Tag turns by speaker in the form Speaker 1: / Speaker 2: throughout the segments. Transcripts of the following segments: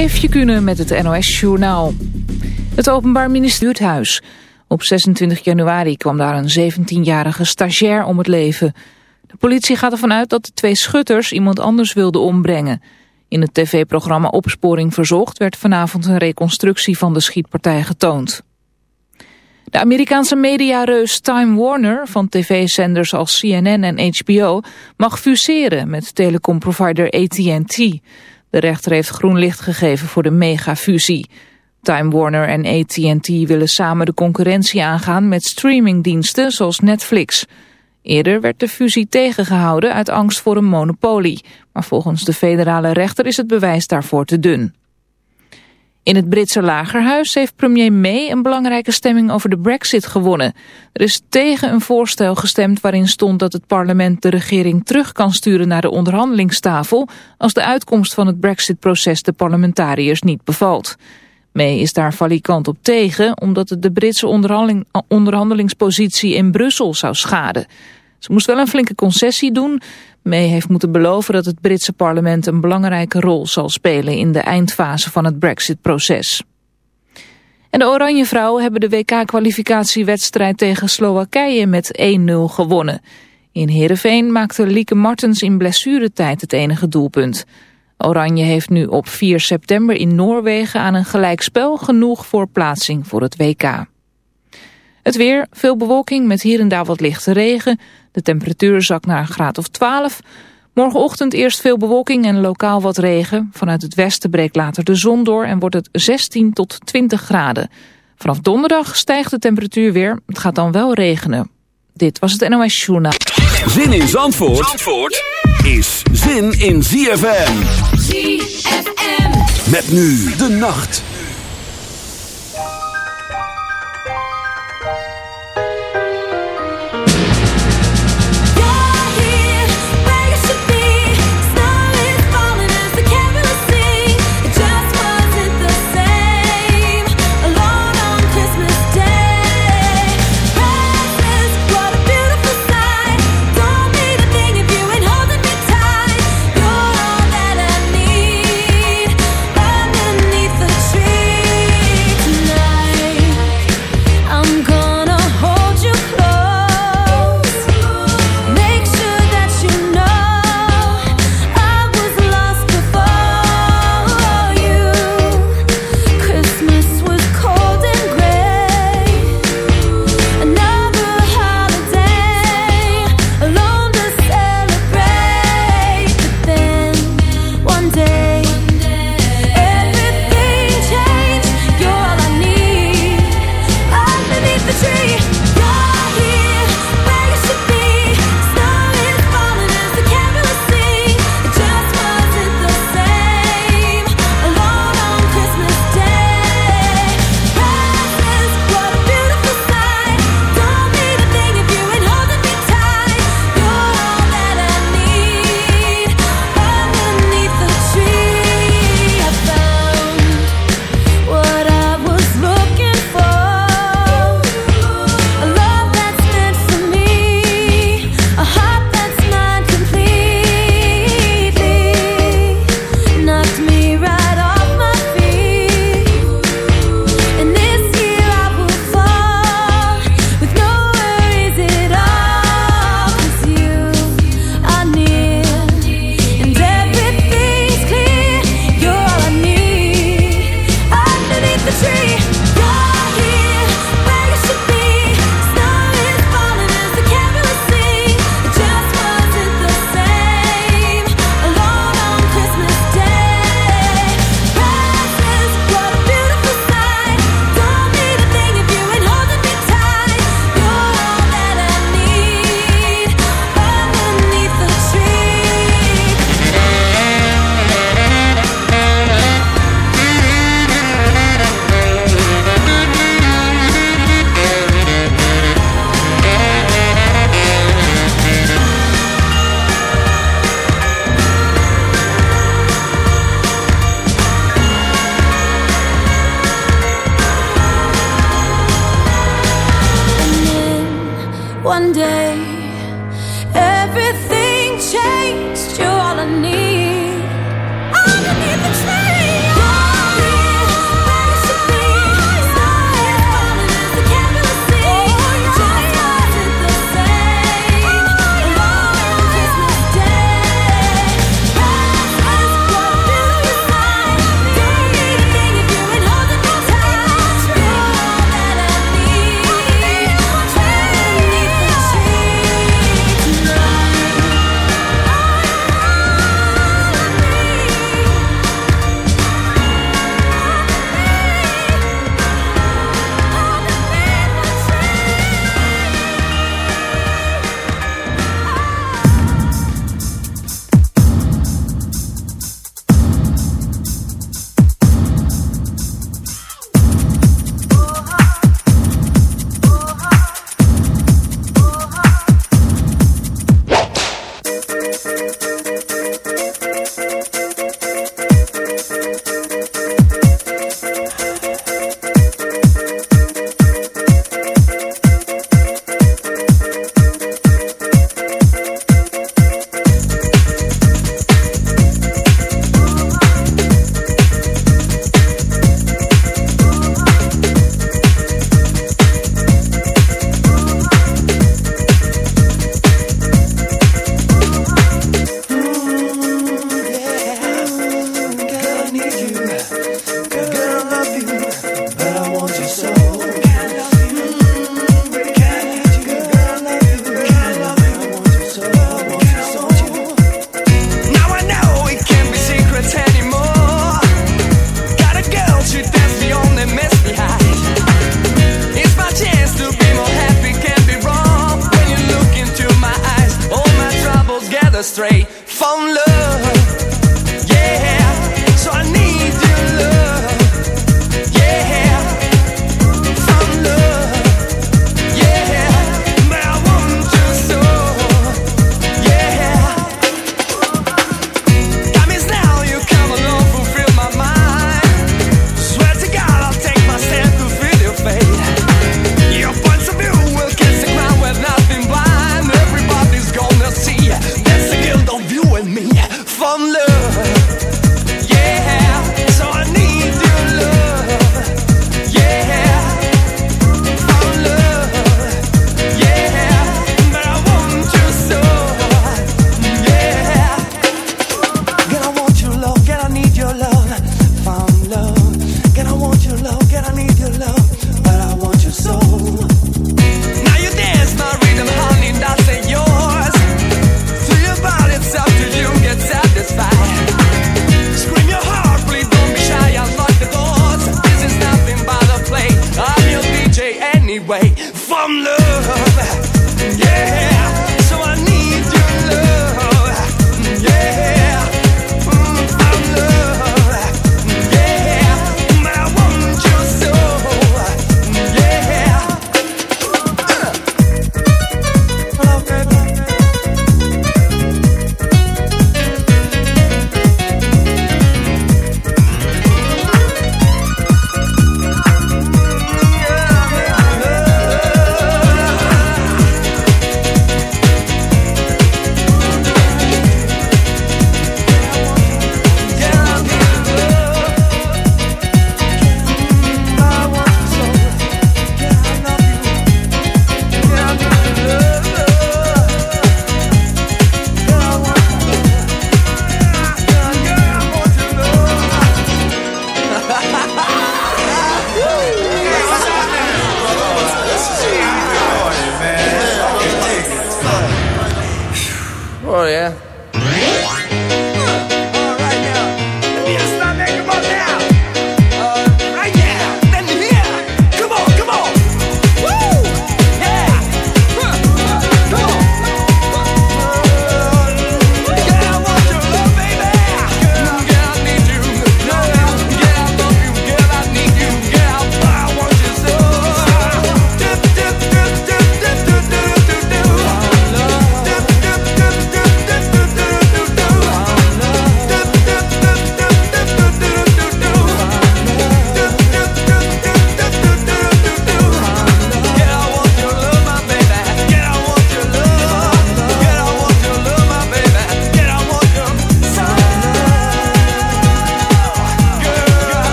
Speaker 1: Eefje kunnen met het NOS-journaal. Het Openbaar Ministerie Op 26 januari kwam daar een 17-jarige stagiair om het leven. De politie gaat ervan uit dat de twee schutters iemand anders wilden ombrengen. In het tv-programma Opsporing Verzocht werd vanavond een reconstructie van de schietpartij getoond. De Amerikaanse mediareus Time Warner van tv-zenders als CNN en HBO mag fuseren met telecomprovider AT&T. De rechter heeft groen licht gegeven voor de megafusie. Time Warner en AT&T willen samen de concurrentie aangaan met streamingdiensten zoals Netflix. Eerder werd de fusie tegengehouden uit angst voor een monopolie. Maar volgens de federale rechter is het bewijs daarvoor te dun. In het Britse lagerhuis heeft premier May een belangrijke stemming over de brexit gewonnen. Er is tegen een voorstel gestemd waarin stond dat het parlement de regering terug kan sturen naar de onderhandelingstafel als de uitkomst van het brexit-proces de parlementariërs niet bevalt. May is daar valikant op tegen omdat het de Britse onderhandeling, onderhandelingspositie in Brussel zou schaden. Ze moest wel een flinke concessie doen. May heeft moeten beloven dat het Britse parlement een belangrijke rol zal spelen in de eindfase van het brexit-proces. En de Oranje Vrouwen hebben de WK-kwalificatiewedstrijd tegen Slowakije met 1-0 gewonnen. In Heerenveen maakte Lieke Martens in blessuretijd het enige doelpunt. Oranje heeft nu op 4 september in Noorwegen aan een gelijkspel genoeg voor plaatsing voor het WK. Het weer, veel bewolking met hier en daar wat lichte regen. De temperatuur zakt naar een graad of 12. Morgenochtend eerst veel bewolking en lokaal wat regen. Vanuit het westen breekt later de zon door en wordt het 16 tot 20 graden. Vanaf donderdag stijgt de temperatuur weer. Het gaat dan wel regenen. Dit was het NOS Journaal.
Speaker 2: Zin in Zandvoort, Zandvoort is zin in ZFM. ZFM. Met nu de nacht.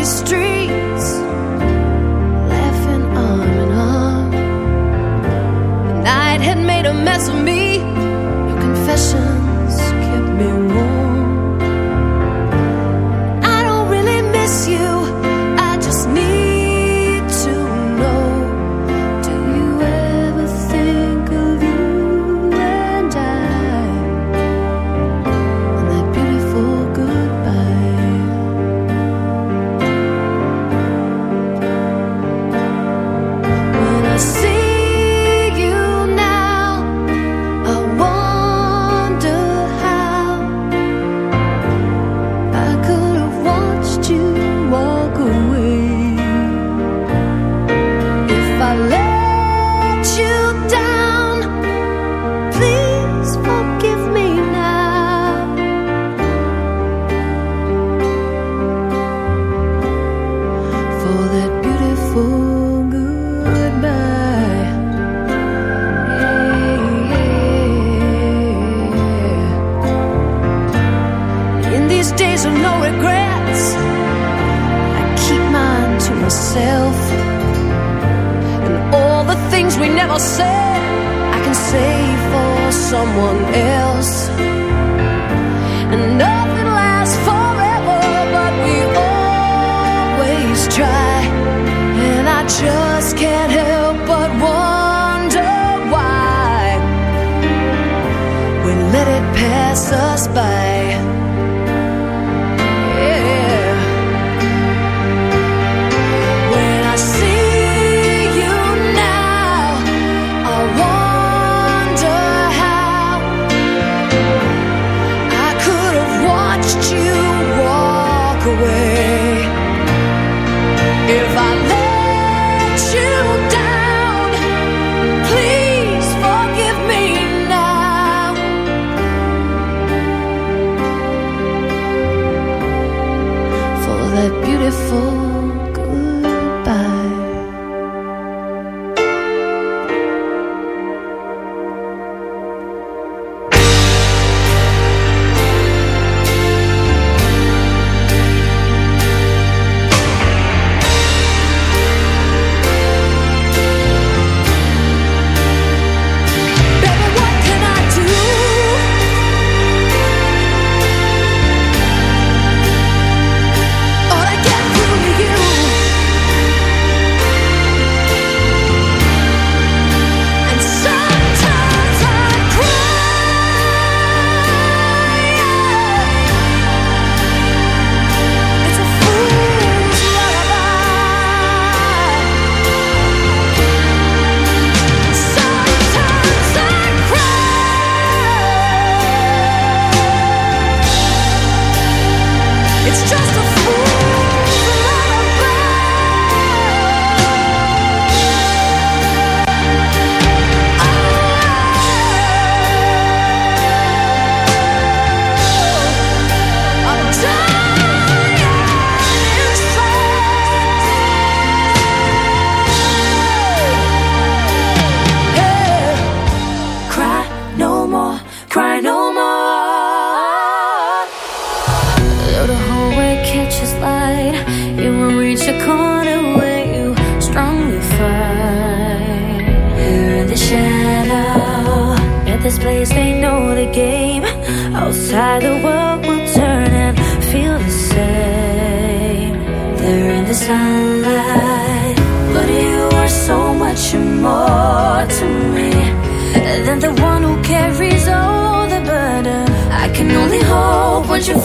Speaker 2: history But.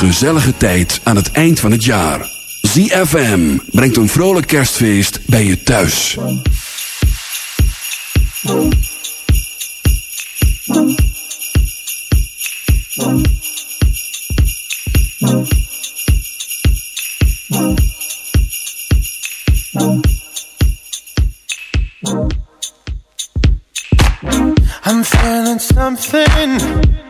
Speaker 3: gezellige tijd aan het eind van het jaar. ZFM brengt een vrolijk kerstfeest bij je thuis.
Speaker 4: I'm feeling something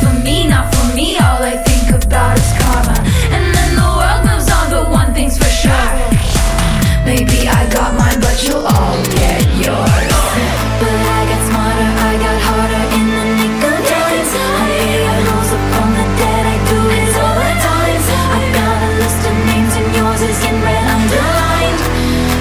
Speaker 5: for me, not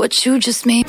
Speaker 5: What you just made.